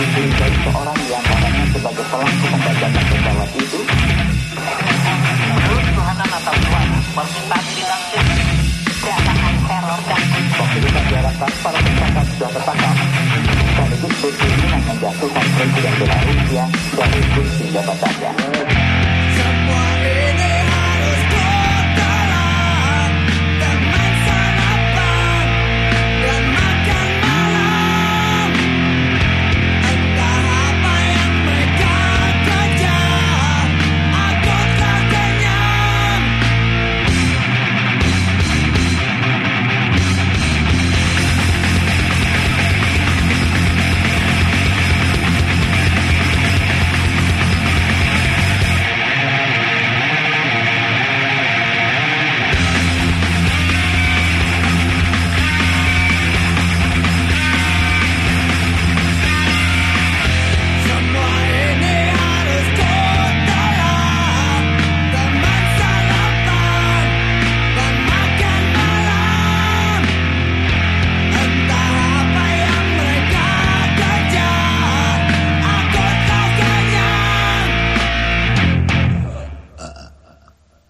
seorang di antaranya sebagai pelaku pembajakan pesawat itu? Menurut Tuhanan atau Tuhan, permintaan dilangsir tindakan teror dan Waktu kita diharapkan para tersangka sudah tertangkap. Sekaligus berkeinginan menjatuhkan Presiden Belarusia dari kursi jabatannya.